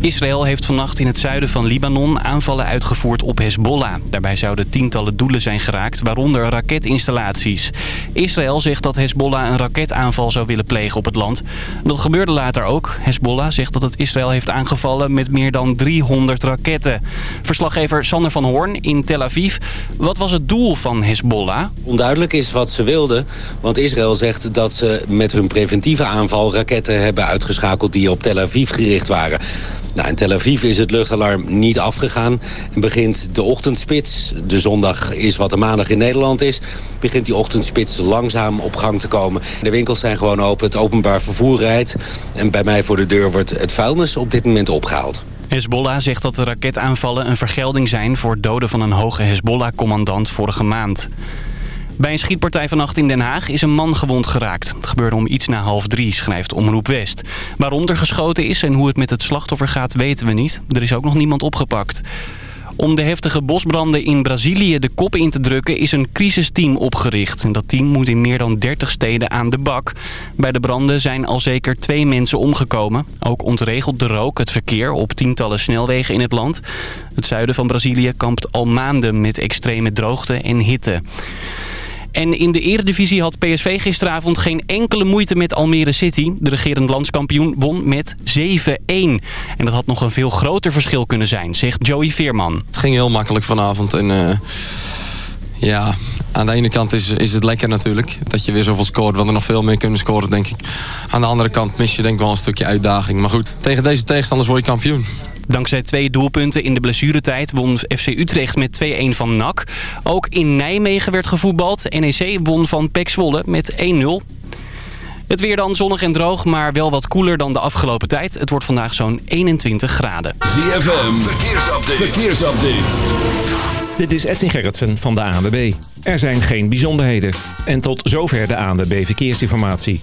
Israël heeft vannacht in het zuiden van Libanon aanvallen uitgevoerd op Hezbollah. Daarbij zouden tientallen doelen zijn geraakt, waaronder raketinstallaties. Israël zegt dat Hezbollah een raketaanval zou willen plegen op het land. Dat gebeurde later ook. Hezbollah zegt dat het Israël heeft aangevallen met meer dan 300 raketten. Verslaggever Sander van Hoorn in Tel Aviv. Wat was het doel van Hezbollah? Onduidelijk is wat ze wilden, want Israël zegt dat ze met hun preventieve aanval raketten hebben uitgeschakeld die op Tel Aviv gericht waren. Nou, in Tel Aviv is het luchtalarm niet afgegaan. En begint de ochtendspits, de zondag is wat de maandag in Nederland is... begint die ochtendspits langzaam op gang te komen. De winkels zijn gewoon open, het openbaar vervoer rijdt... en bij mij voor de deur wordt het vuilnis op dit moment opgehaald. Hezbollah zegt dat de raketaanvallen een vergelding zijn... voor doden van een hoge Hezbollah-commandant vorige maand. Bij een schietpartij vannacht in Den Haag is een man gewond geraakt. Het gebeurde om iets na half drie, schrijft Omroep West. Waarom er geschoten is en hoe het met het slachtoffer gaat, weten we niet. Er is ook nog niemand opgepakt. Om de heftige bosbranden in Brazilië de kop in te drukken is een crisisteam opgericht. En dat team moet in meer dan 30 steden aan de bak. Bij de branden zijn al zeker twee mensen omgekomen. Ook ontregelt de rook het verkeer op tientallen snelwegen in het land. Het zuiden van Brazilië kampt al maanden met extreme droogte en hitte. En in de eredivisie had PSV gisteravond geen enkele moeite met Almere City. De regerend landskampioen won met 7-1. En dat had nog een veel groter verschil kunnen zijn, zegt Joey Veerman. Het ging heel makkelijk vanavond en... Uh... Ja, aan de ene kant is, is het lekker natuurlijk. Dat je weer zoveel scoort. We hadden nog veel meer kunnen scoren, denk ik. Aan de andere kant mis je denk ik wel een stukje uitdaging. Maar goed, tegen deze tegenstanders word je kampioen. Dankzij twee doelpunten in de blessuretijd won FC Utrecht met 2-1 van NAC. Ook in Nijmegen werd gevoetbald. NEC won van PEC Zwolle met 1-0. Het weer dan zonnig en droog, maar wel wat koeler dan de afgelopen tijd. Het wordt vandaag zo'n 21 graden. ZFM, verkeersupdate. verkeersupdate. Dit is Edwin Gerritsen van de ANWB. Er zijn geen bijzonderheden. En tot zover de ANWB Verkeersinformatie.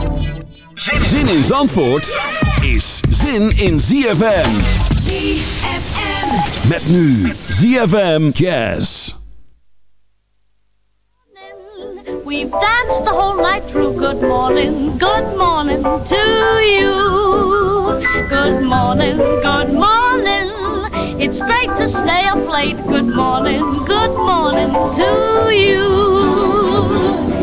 Zin in Zandvoort is zin in ZFM. ZFM. Met nu ZFM Jazz. We've danced the whole night through. Good morning, good morning to you. Good morning, good morning. It's great to stay up late. Good morning, good morning to you.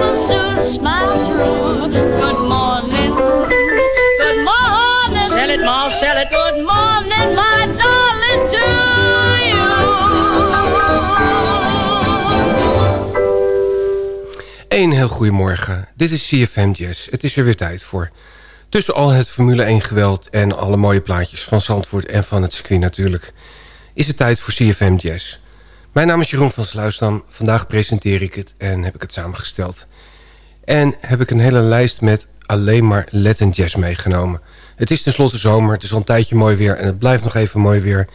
will soon smile through. Good morning. Good morning. Sell it, Ma, sell it. Good morning, my darling, to Een heel goedemorgen. Dit is CFM Jazz. Het is er weer tijd voor. Tussen al het Formule 1 geweld en alle mooie plaatjes van Zandvoort en van het circuit natuurlijk. is het tijd voor CFM Jazz. Mijn naam is Jeroen van Sluisdam. Vandaag presenteer ik het en heb ik het samengesteld. En heb ik een hele lijst met alleen maar Latin Jazz meegenomen. Het is tenslotte zomer, het is al een tijdje mooi weer... en het blijft nog even mooi weer.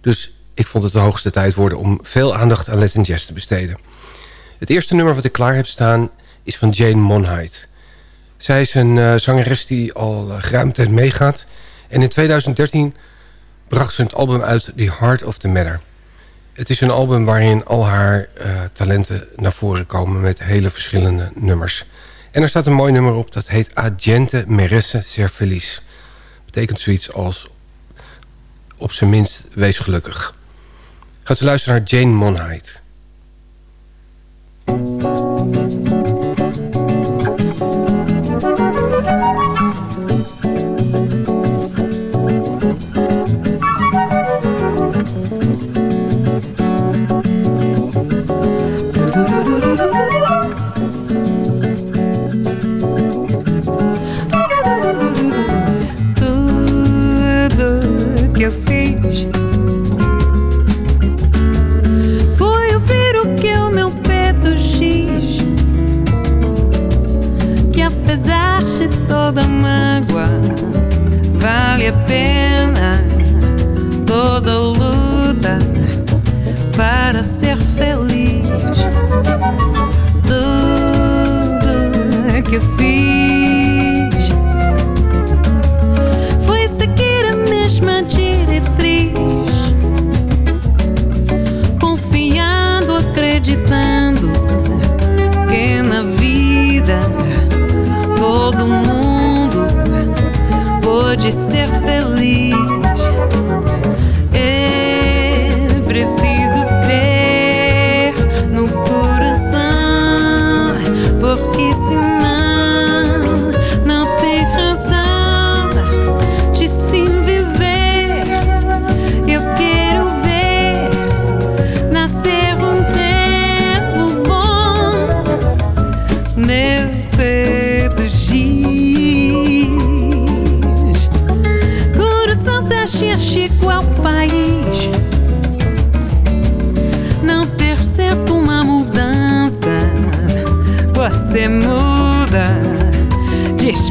Dus ik vond het de hoogste tijd worden om veel aandacht aan Latin Jazz te besteden. Het eerste nummer wat ik klaar heb staan is van Jane Monheit. Zij is een uh, zangeres die al uh, geruime tijd meegaat. En in 2013 bracht ze het album uit The Heart of the Matter. Het is een album waarin al haar uh, talenten naar voren komen... met hele verschillende nummers. En er staat een mooi nummer op, dat heet Agente Meresse Ser Feliz. Betekent zoiets als op zijn minst wees gelukkig. Gaat u luisteren naar Jane Monheit.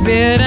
bit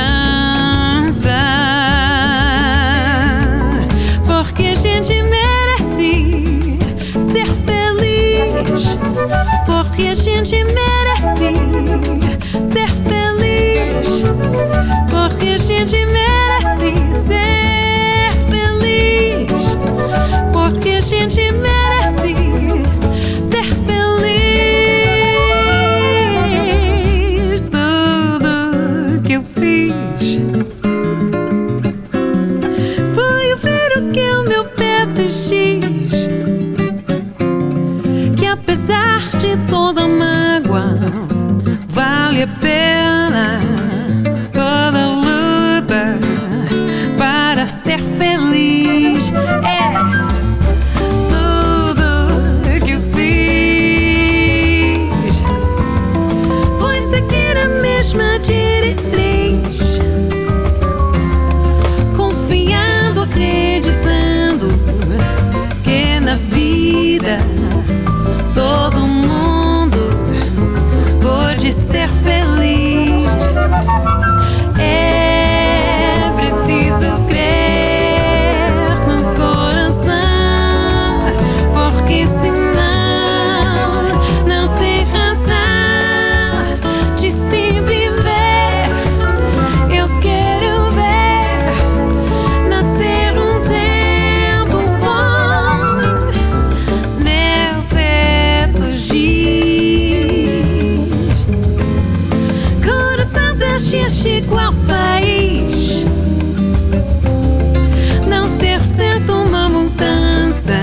dia qual país. Não ter sento uma mudança,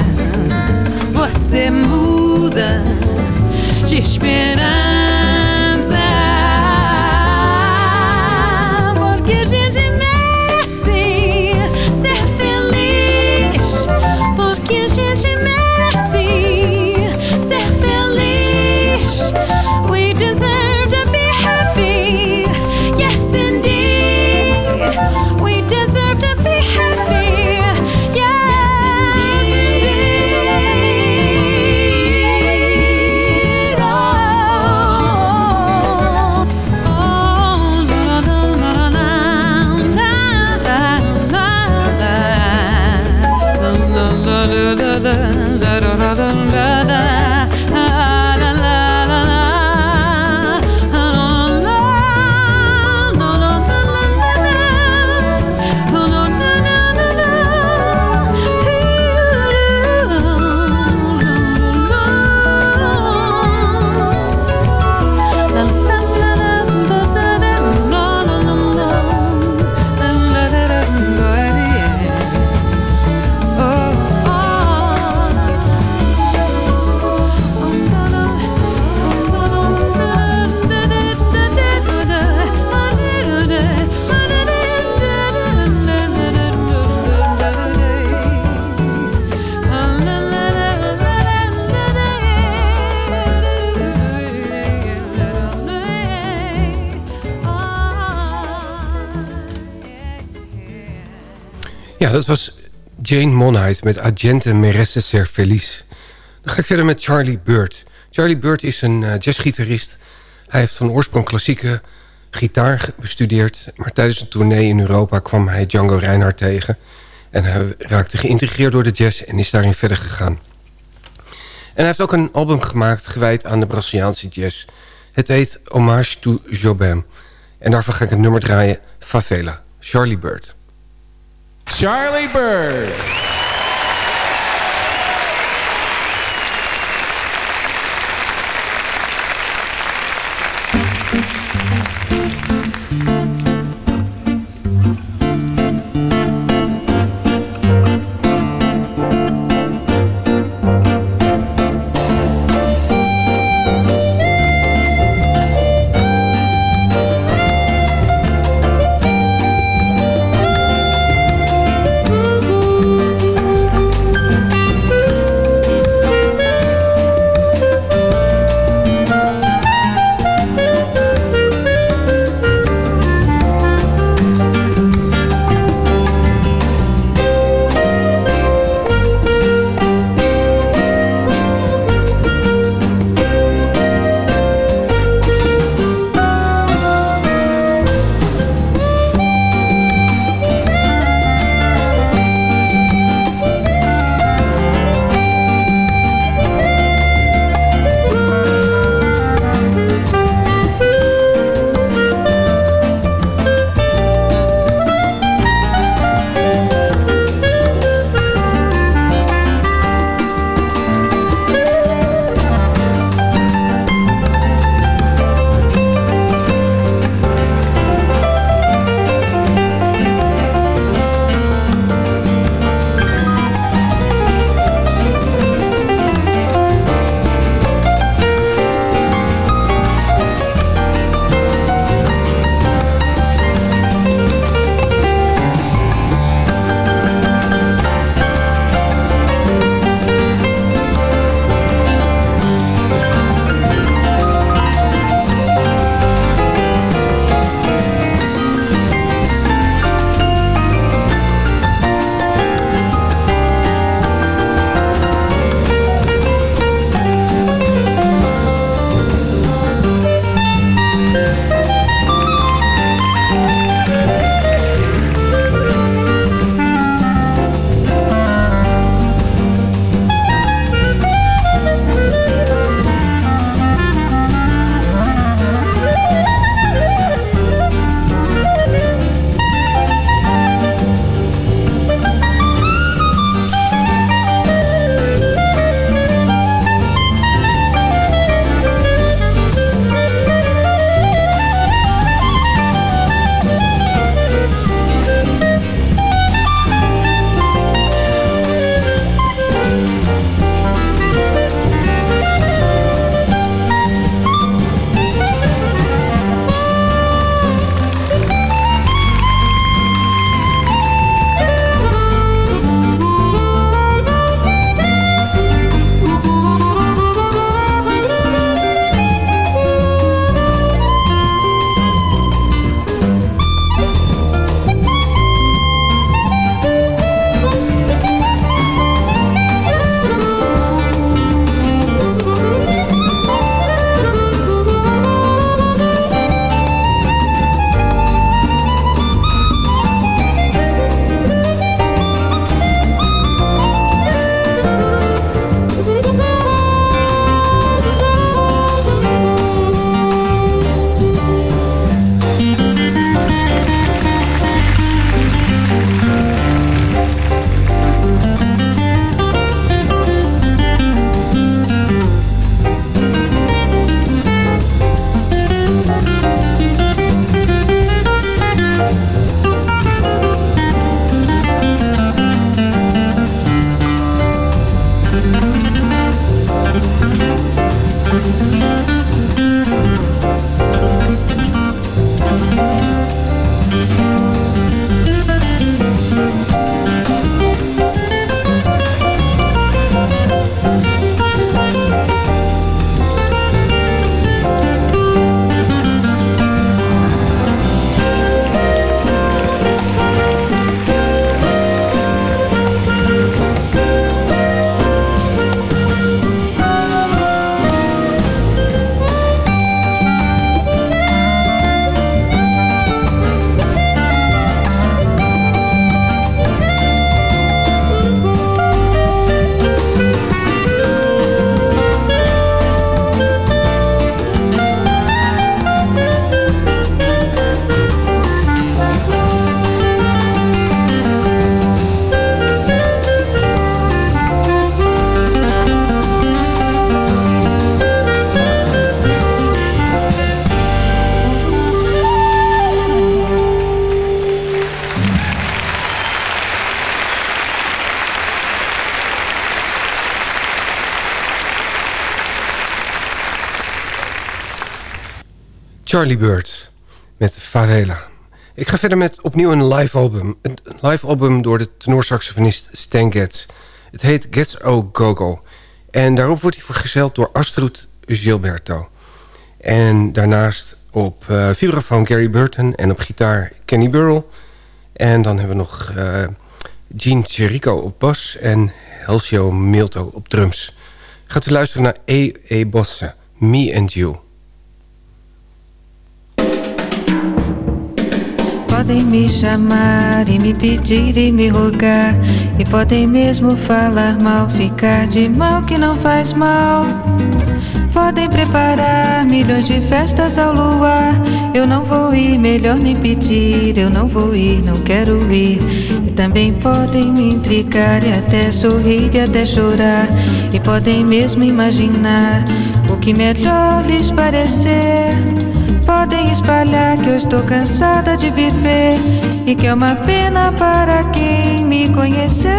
você muda de esperança dat was Jane Monheit met Agente Meresse Ser Feliz. Dan ga ik verder met Charlie Bird. Charlie Bird is een uh, jazzgitarist. Hij heeft van oorsprong klassieke gitaar bestudeerd... maar tijdens een tournee in Europa kwam hij Django Reinhardt tegen... en hij raakte geïntegreerd door de jazz en is daarin verder gegaan. En hij heeft ook een album gemaakt gewijd aan de Braziliaanse jazz. Het heet Hommage to Jobim. En daarvan ga ik het nummer draaien, Favela, Charlie Bird. Charlie Bird. Charlie Bird met Favela. Ik ga verder met opnieuw een live album. Een live album door de tenorsaxofonist Stan Getz. Het heet Getz O Go. En daarop wordt hij vergezeld door Astrud Gilberto. En daarnaast op uh, vibrafoon Gary Burton en op gitaar Kenny Burrell. En dan hebben we nog uh, Gene Chirico op bas en Helcio Milto op drums. Gaat u luisteren naar E. E. Bosse, Me and You. Podem me chamar e me pedir e me rogar. E podem mesmo falar mal, ficar de mal que não faz mal. Podem preparar milhões de festas ao luar. Eu não vou ir, melhor nem pedir. Eu não vou ir, não quero ir. E também podem me intrigar e até sorrir e até chorar. E podem mesmo imaginar o que melhor lhes parecer. Podem espalhar que eu estou cansada de viver e que é uma pena para quem me conheceu.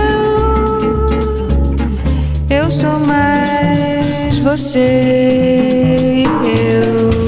Eu sou mais você eu.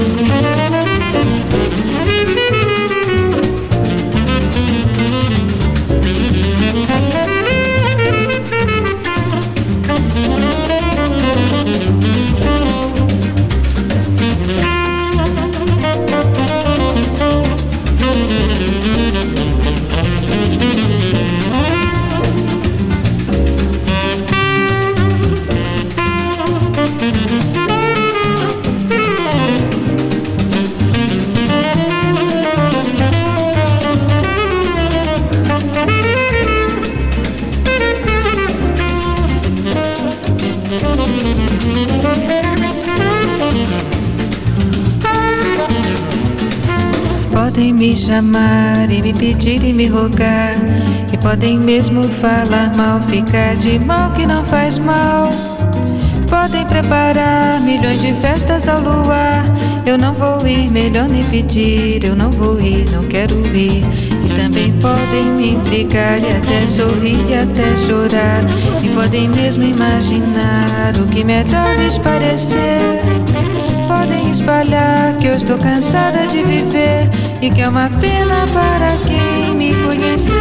Me chamar e me pedir e me rogar. E podem mesmo falar mal, ficar de mal que não faz mal. Podem preparar milhões de festas ao luar. Eu não vou ir, melhor nem pedir. Eu não vou ir, não quero ir. E também podem me intrigar e até sorrir e até chorar. E podem mesmo imaginar o que melhor lhes parecer. Podem espalhar que eu estou cansada de viver e que é uma pena para quem me conheceu.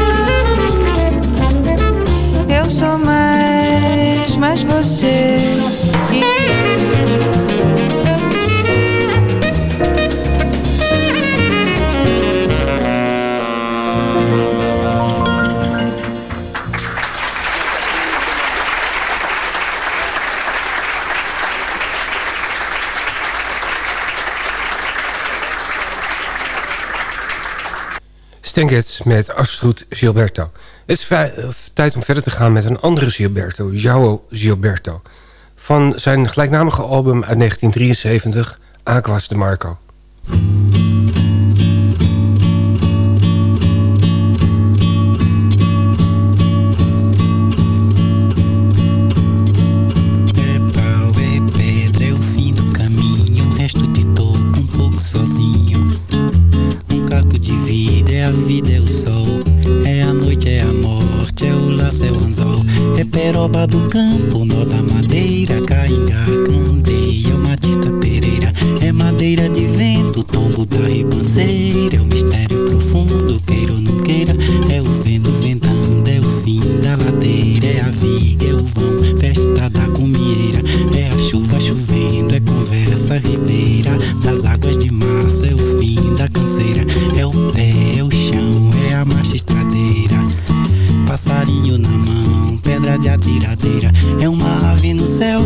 Eu sou mais, mais você Stengetz met Astrud Gilberto. Het is tijd om verder te gaan met een andere Gilberto, João Gilberto. Van zijn gelijknamige album uit 1973, Aquas de Marco. A vida é o sol, é a noite, é a morte, é o laço, é o anzol, é peroba do campo, nó da madeira, cainga, candeia, é matita pereira, é madeira de vento, tombo da ribanceira, é o mistério profundo, queira ou não queira, é o vento ventando, é o fim da ladeira, é a viga, é o vão, festa da comieira, é a chuva chovendo, é conversa ribeira, das atiradeira. É uma ave no céu,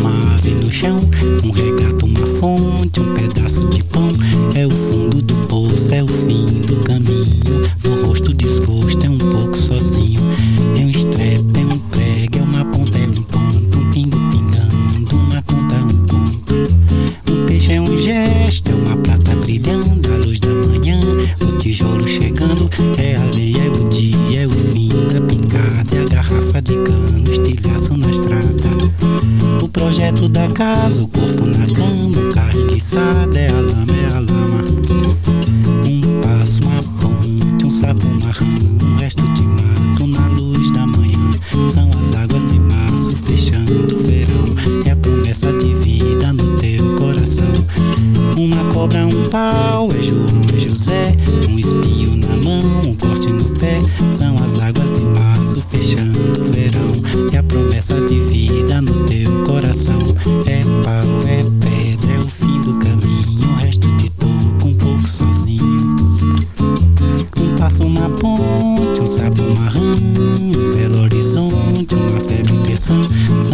uma ave no chão. Um regato, uma fonte, um pedaço de pão. É o fundo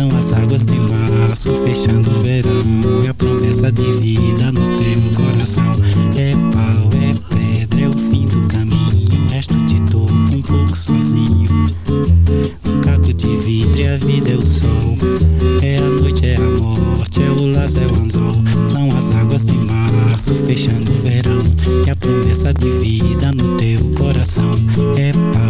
São as águas de março fechando o verão. E a promessa de vida no teu coração. É pau, é pedra, é o fim do caminho. Resto de toco um pouco sozinho. Um caco de vidro e a vida é o sol. É a noite, é a morte, é o laço, é o anzol. São as águas de março fechando o verão. E a promessa de vida no teu coração. É pau,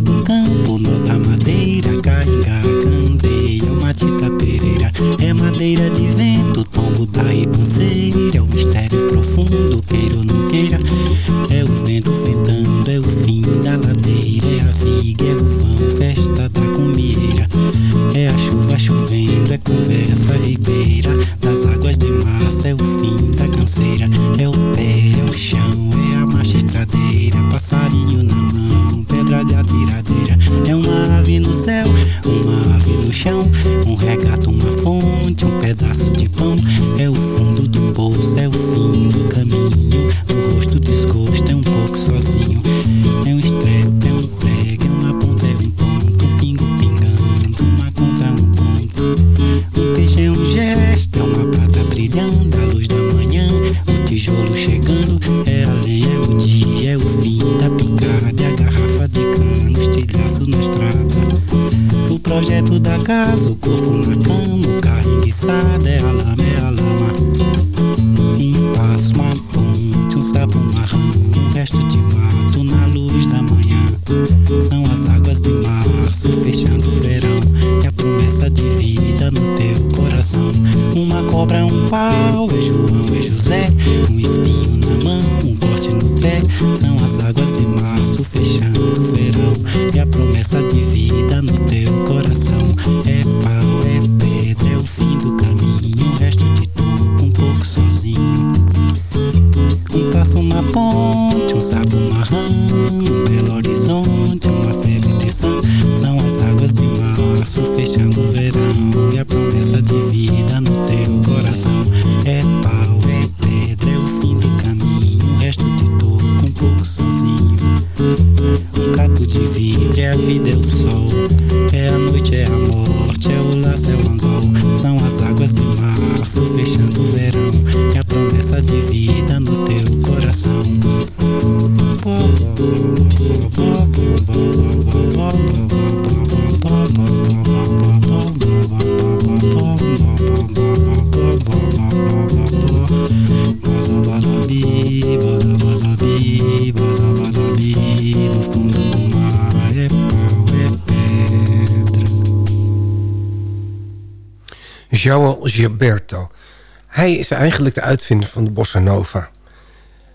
do campo, nota madeira, cainga, candeia, uma tita pereira. É madeira de vento, tombo da ribanceira. É o mistério profundo, queira ou não queira. É o vento ventando, é o fim da ladeira. É a viga, é o vão, festa da comieira. É a chuva chovendo, é conversa São as águas de março fechando o verão. E a promessa de vida no teu coração. Uma cobra, um pau, é João, é José. Um espinho na mão, um corte no pé. São as águas de março fechando o verão. E a promessa de vida no teu coração. Is eigenlijk de uitvinder van de bossa nova.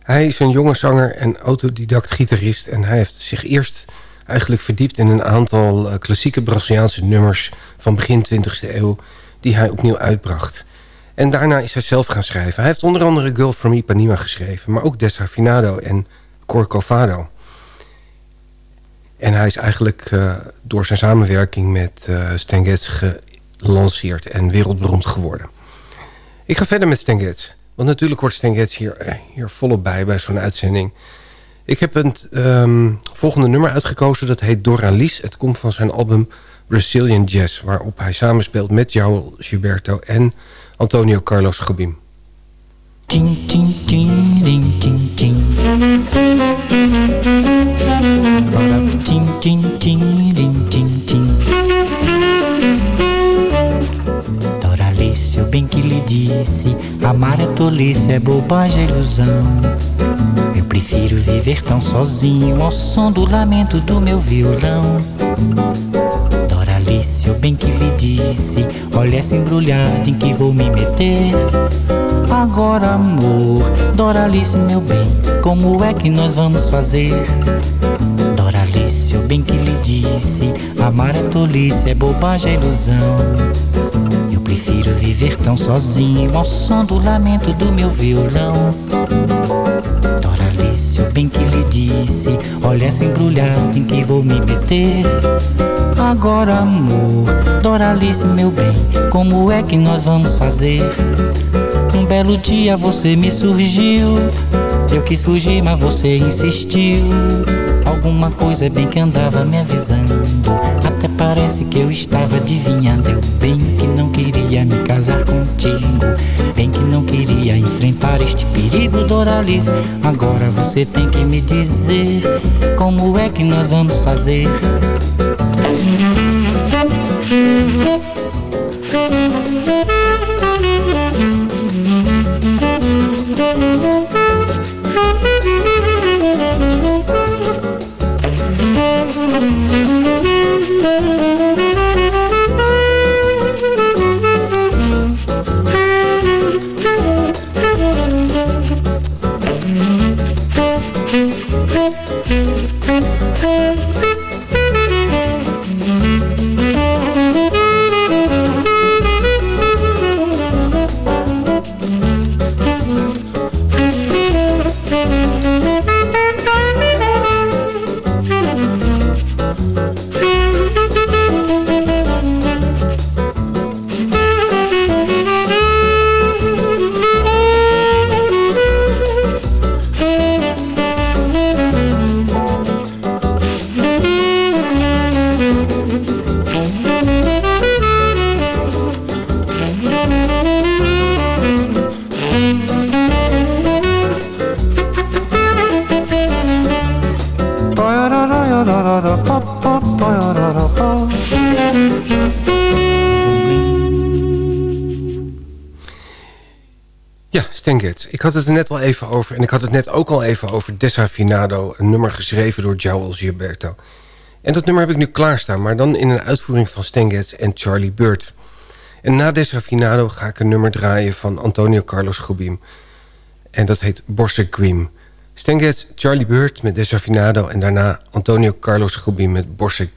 Hij is een jonge zanger en autodidact gitarist... en hij heeft zich eerst eigenlijk verdiept in een aantal eh, klassieke Braziliaanse nummers... van begin 20e eeuw die hij opnieuw uitbracht. En daarna is hij zelf gaan schrijven. Hij heeft onder andere Girl from Ipanema geschreven... maar ook Desafinado en Corcovado. En hij is eigenlijk eh, door zijn samenwerking met eh Stan gelanceerd en wereldberoemd geworden. Ik ga verder met Stan. Want natuurlijk hoort Stan Getz hier, eh, hier volop bij, bij zo'n uitzending. Ik heb een ehm, volgende nummer uitgekozen. Dat heet Dora Lies. Het komt van zijn album Brazilian Jazz. Waarop hij samenspeelt met João Gilberto en Antonio Carlos Jobim. Ding, ding, bem que lhe disse: Amar é tolice, é bobagem, é ilusão. Eu prefiro viver tão sozinho ao som do lamento do meu violão. Doralice, eu bem que lhe disse: Olha essa embrulhada em que vou me meter. Agora amor, Doralice, meu bem, como é que nós vamos fazer? Doralice, eu bem que lhe disse, amar é tolice, é bobagem, é ilusão. Prefiro viver tão sozinho ao som do lamento do meu violão. Doralice, eu bem que lhe disse, olha essa embrulhada em que vou me meter. Agora, amor, Doralice, meu bem, como é que nós vamos fazer? Um belo dia você me surgiu. Eu quis fugir, mas você insistiu. Alguma coisa bem que andava me avisando. Até parece que eu estava adivinhando. Eu bem que não queria me casar contigo. Bem que não queria enfrentar este perigo, Doralice. Agora você tem que me dizer como é que nós vamos fazer. Ik had het er net al even over. En ik had het net ook al even over Desafinado. Een nummer geschreven door Joel Gilberto. En dat nummer heb ik nu klaarstaan. Maar dan in een uitvoering van Stan Getz en Charlie Bird. En na Desafinado ga ik een nummer draaien van Antonio Carlos Jobim. En dat heet Borse Quim. Stan Getz, Charlie Bird met Desafinado. En daarna Antonio Carlos Jobim met Borse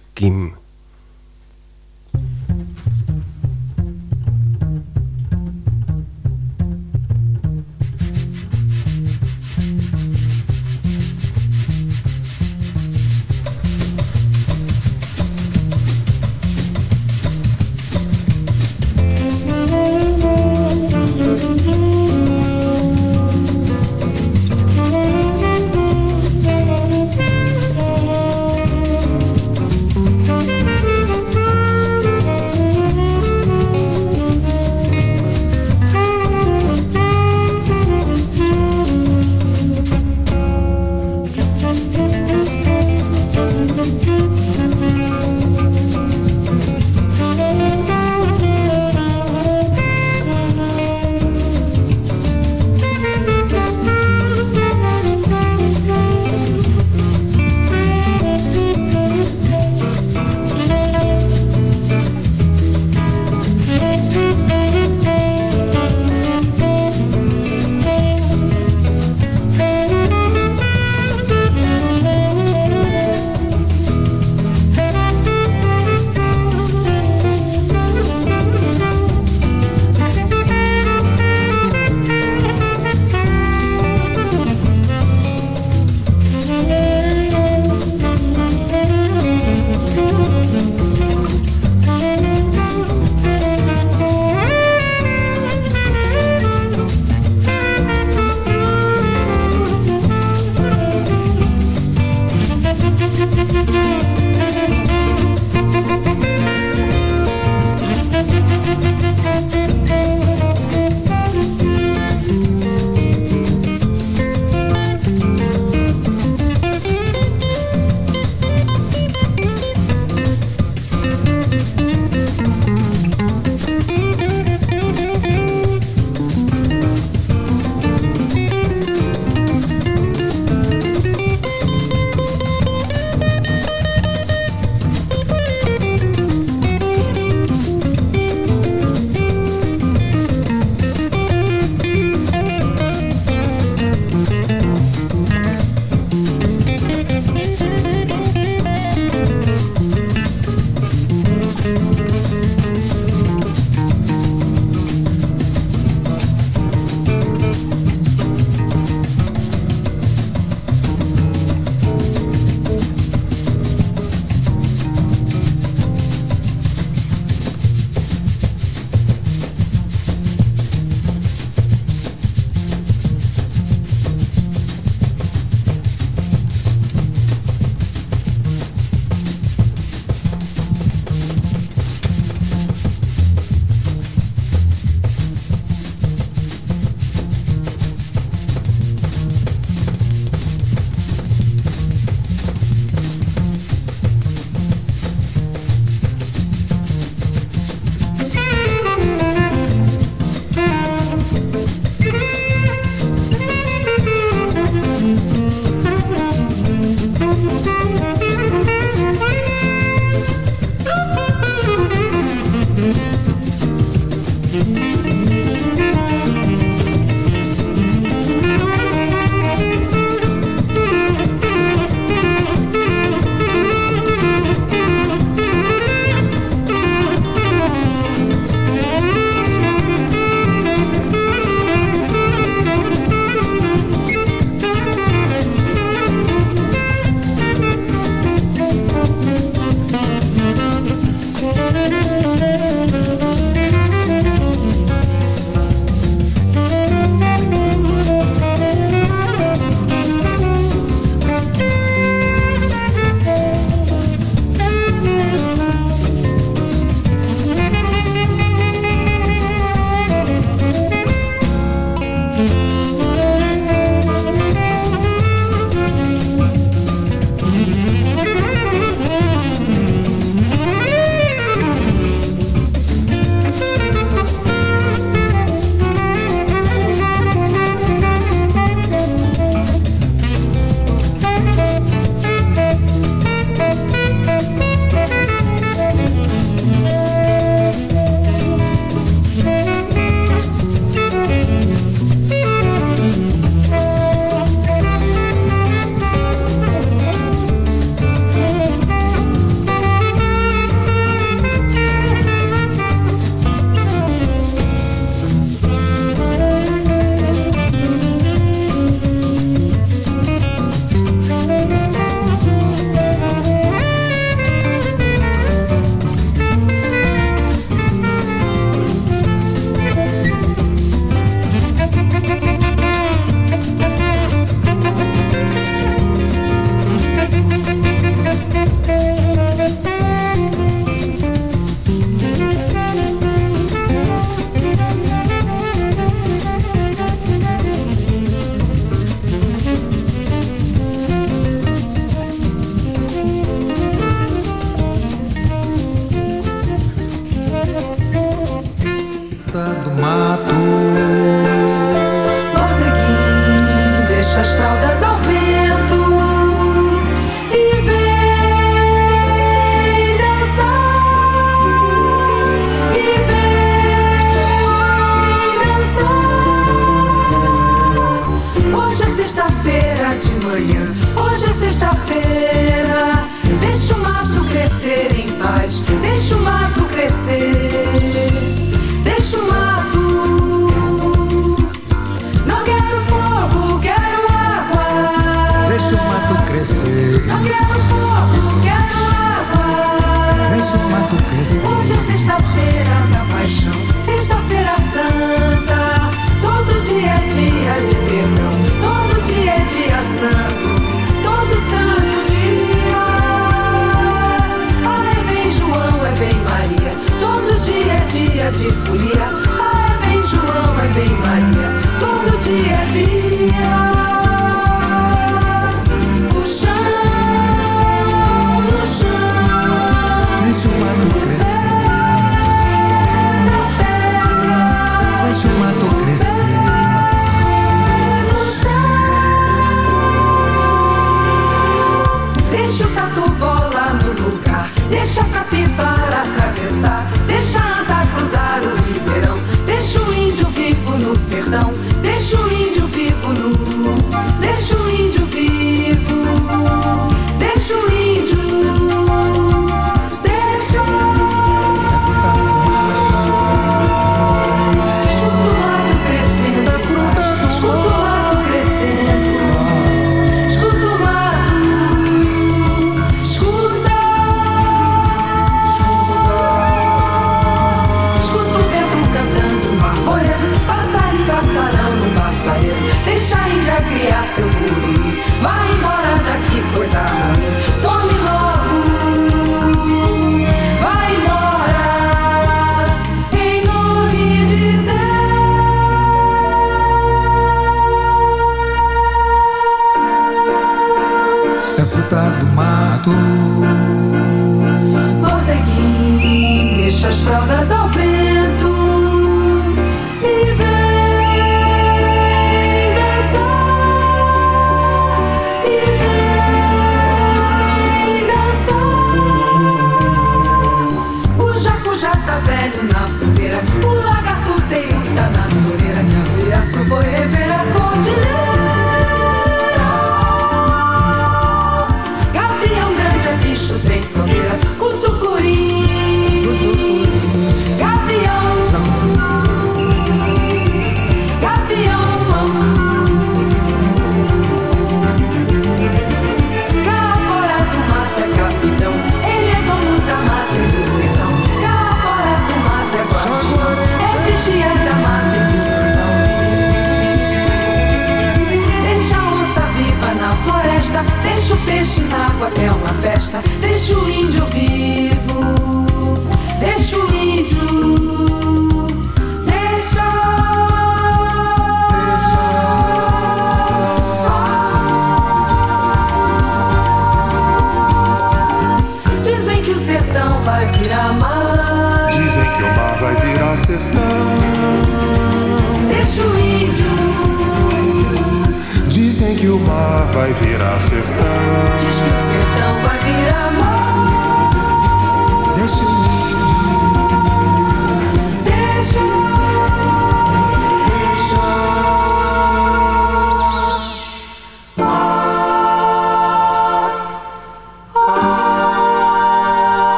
Deixa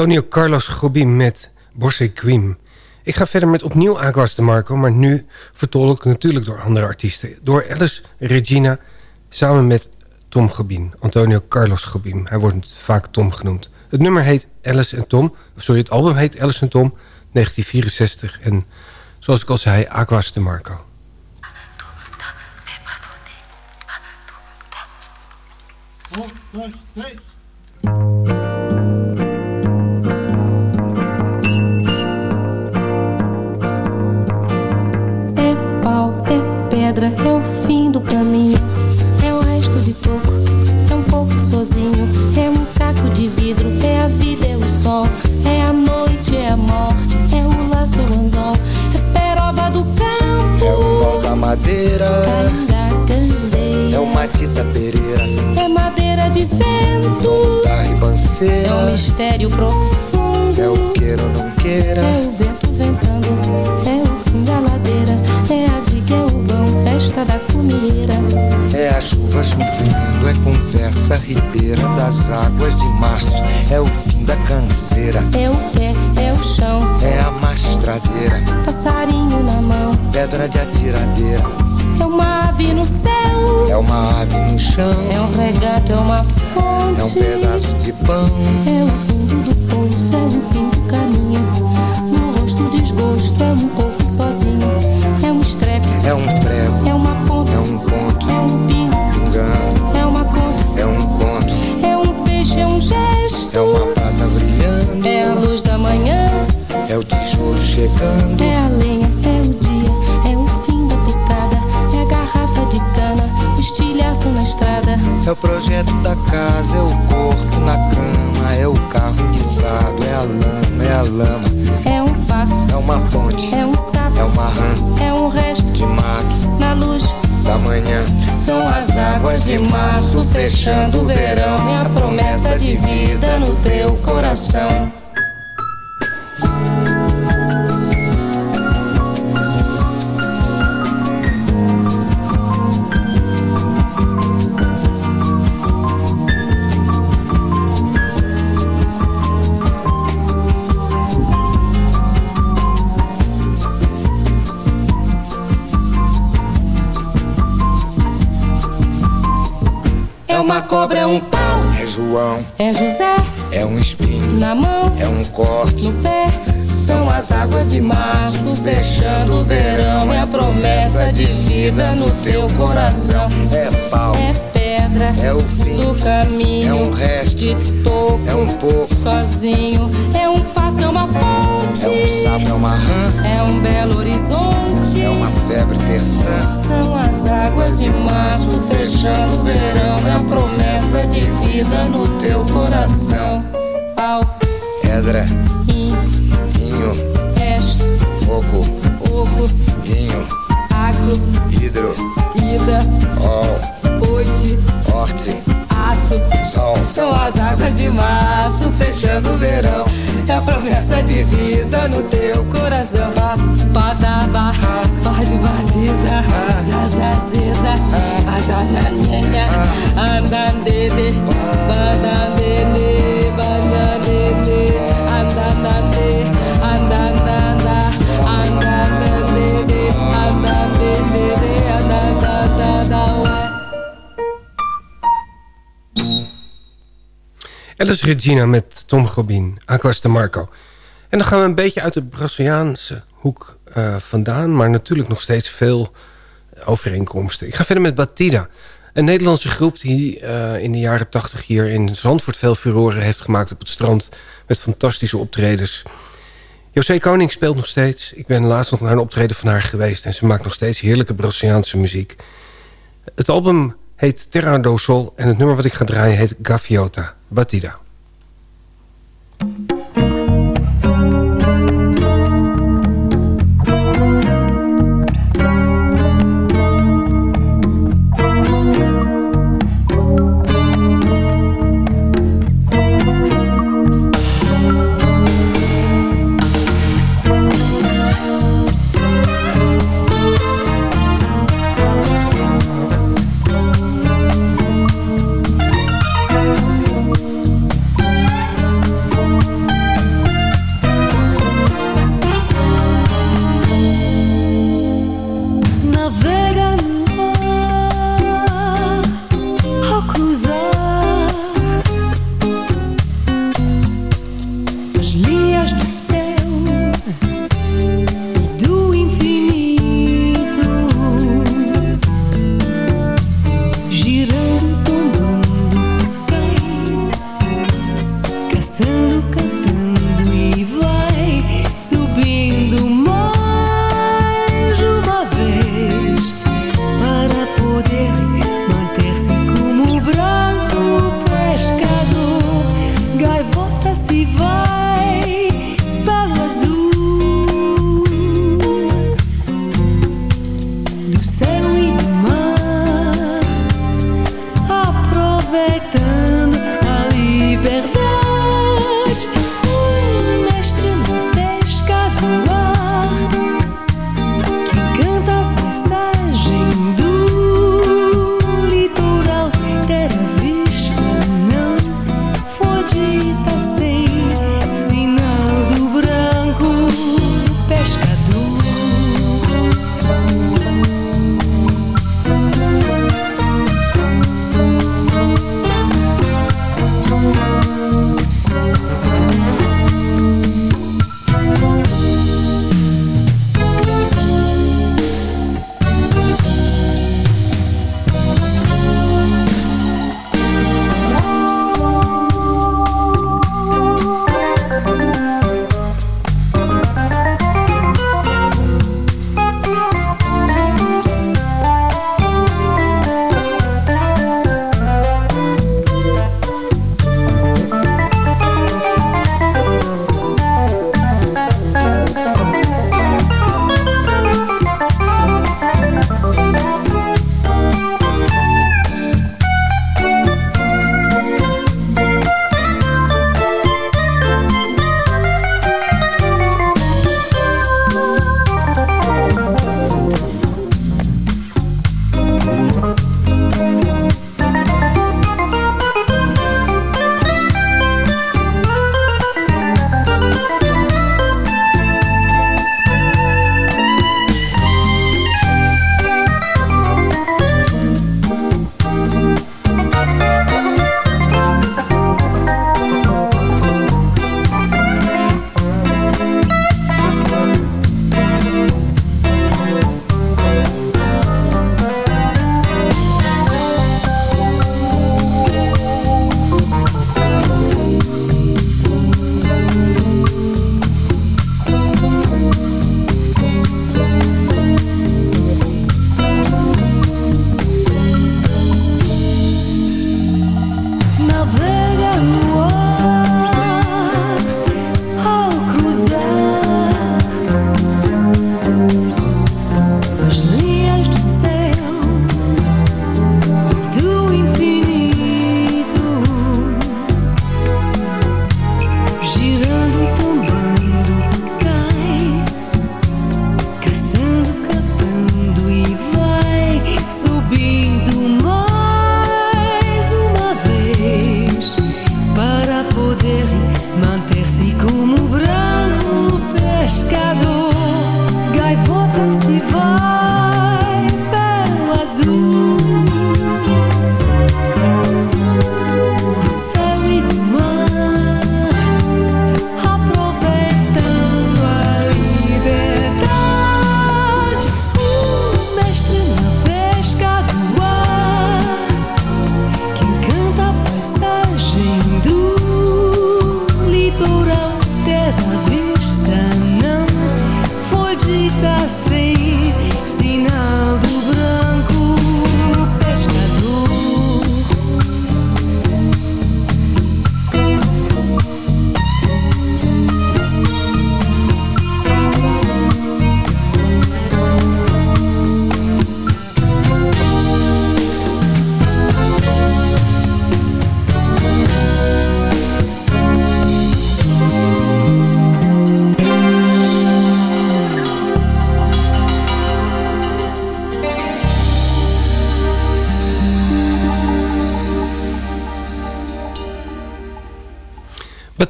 Antonio Carlos Jobim met Borse Quim. Ik ga verder met opnieuw Aquas de Marco, maar nu vertolkt natuurlijk door andere artiesten. Door Alice Regina samen met Tom Gobin, Antonio Carlos Gobim. Hij wordt vaak Tom genoemd. Het nummer heet Alice en Tom. Sorry, het album heet Alice en Tom, 1964. En zoals ik al zei, Aquas de Marco. Candeia. é o Matita Pereira, É madeira de vento, da ribanceira, é um mistério profundo. é o queira ou não queira, É o vento ventando, é o fim da ladeira, é a viga, é o vão, festa da comida. é a chuva chovendo, é conversa ribeira das águas de março, é o fim da canseira, É o pé, é o chão, é a mastradeira, passarinho na mão, pedra de atiradeira, é uma ave no céu. É uma ave no chão. É um regato, é uma fonte. É um pedaço de pão. É o fundo do poço, é o fim do caminho. No rosto desgosto, é um corpo sozinho. É um estrepe. É um prego. É uma ponta. É um ponto. É um pingo. Pingando. É uma conta. É um conto. É um peixe, é um gesto. É uma pata brilhando. É a luz da manhã. É o tijolo chegando. É a É o projeto da casa, é o corpo na cama, é o carro enguiçado, é a lama, é a lama. É um passo, É uma ponte, é um sapo, é uma rã é um resto de mato na luz. da manhã. São as águas de março fechando o verão. É a promessa de vida no teu coração. É José é um espinho, na mão, é um corte. no pé. São as águas de março fechando o verão. É a promessa de vida no teu coração. É pau, É pedra é o fim, do caminho. é um resto, de toco, é um pouco. sozinho. É um é uma ponte. É um sapo, é uma rã, É um belo horizonte. é uma febre terçã. São as águas de março fechando o verão. É a promessa de vida no teu coração. Pau, Pedra, in, inho, resto, fogo, promessa de vida no teu coração. Pataba, pode batiza, zazaziza, azananhenha, andandede, bandandede, Alice Regina met Tom Gobin, Aquas de Marco. En dan gaan we een beetje uit de Braziliaanse hoek eh, vandaan... maar natuurlijk nog steeds veel overeenkomsten. Ik ga verder met Batida. Een Nederlandse groep die eh, in de jaren tachtig hier in Zandvoort... veel furoren heeft gemaakt op het strand... met fantastische optredens. José Koning speelt nog steeds. Ik ben laatst nog naar een optreden van haar geweest... en ze maakt nog steeds heerlijke Braziliaanse muziek. Het album heet Terra do Sol... en het nummer wat ik ga draaien heet Gaviota. Batida.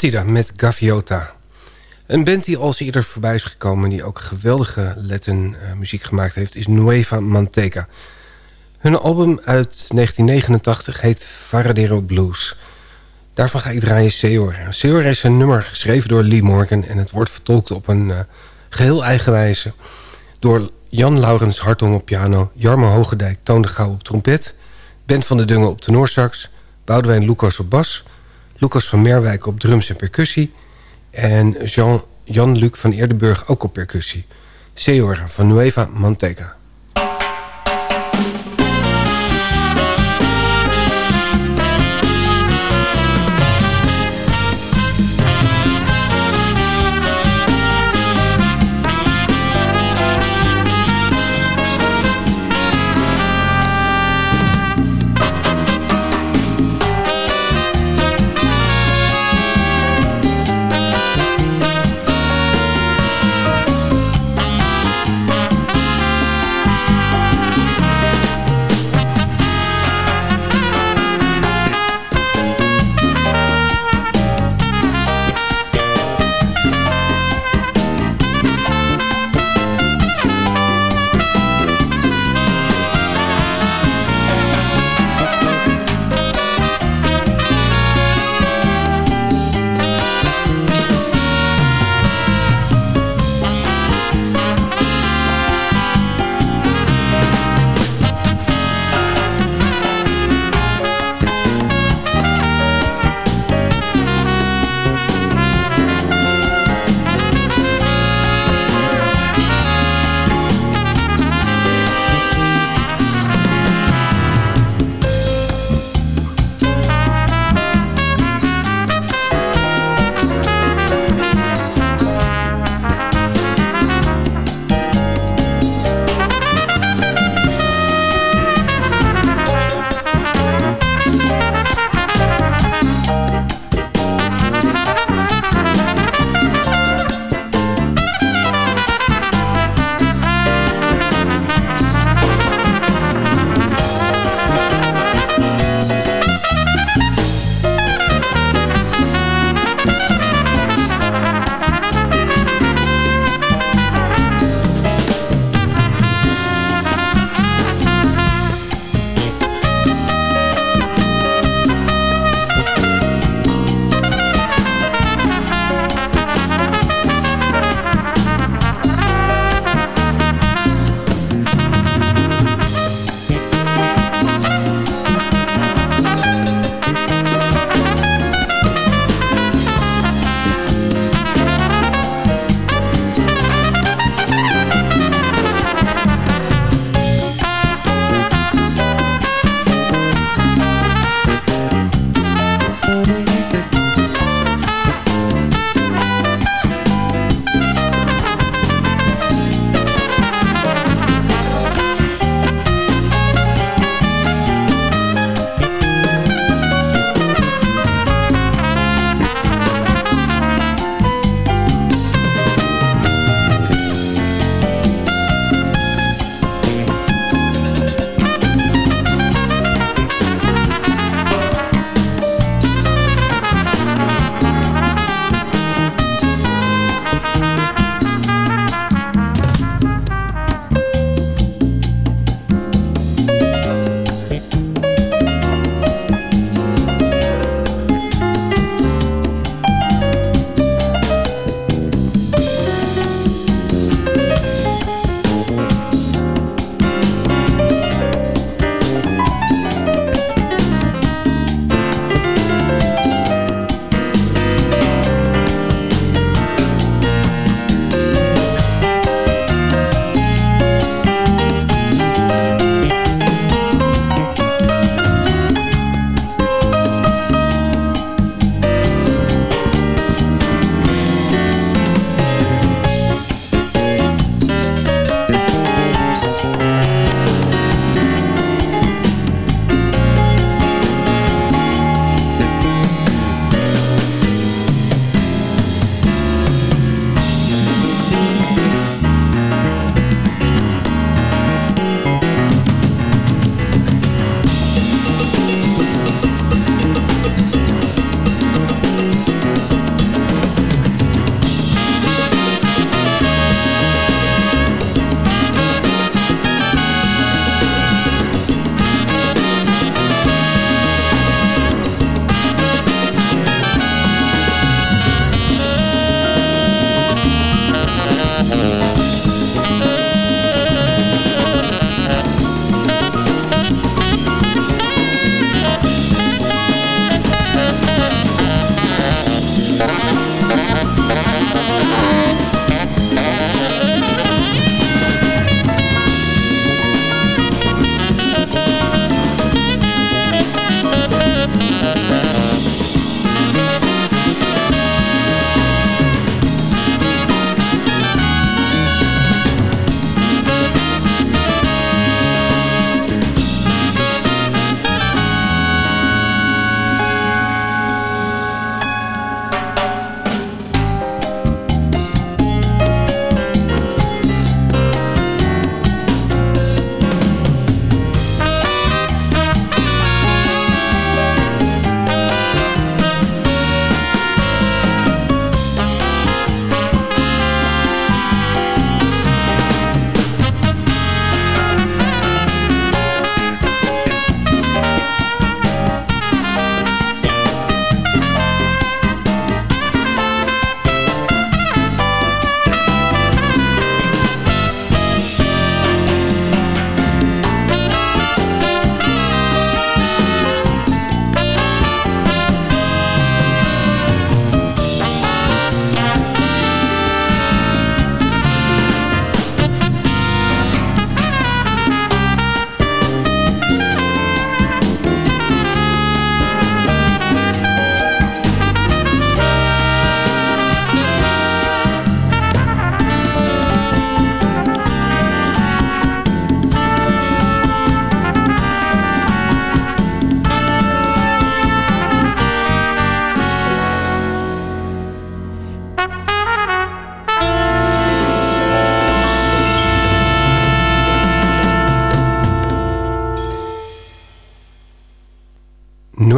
Met Gaviota. Een band die al eerder voorbij is gekomen... die ook geweldige Latin eh, muziek gemaakt heeft... is Nueva Manteca. Hun album uit 1989 heet Varadero Blues. Daarvan ga ik draaien Seor. Seor is een nummer geschreven door Lee Morgan... en het wordt vertolkt op een eh, geheel eigen wijze... door Jan Laurens Hartong op piano... Jarmo Hogendijk Toon de Gouw op trompet... Ben van de Dungen op tenorsax... Boudewijn Lucas op bas... Lucas van Merwijk op drums en percussie... en Jean, Jan-Luc van Eerdenburg ook op percussie. Seora van Nueva Manteca.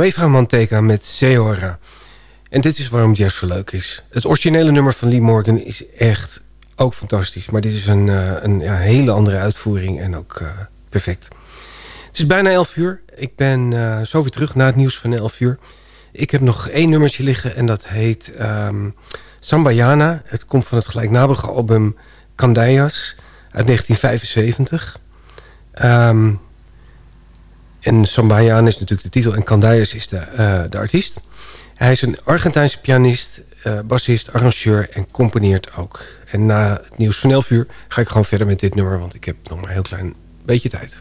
Nueva Manteca met Seora. En dit is waarom jazz zo leuk is. Het originele nummer van Lee Morgan is echt ook fantastisch. Maar dit is een, uh, een ja, hele andere uitvoering en ook uh, perfect. Het is bijna 11 uur. Ik ben uh, zo weer terug na het nieuws van 11 uur. Ik heb nog één nummertje liggen en dat heet um, Sambayana. Het komt van het gelijknamige album Candayas uit 1975. Um, en Sambayana is natuurlijk de titel en Candayas is de, uh, de artiest. Hij is een Argentijnse pianist, uh, bassist, arrangeur en componeert ook. En na het nieuws van 11 uur ga ik gewoon verder met dit nummer... want ik heb nog maar een heel klein beetje tijd.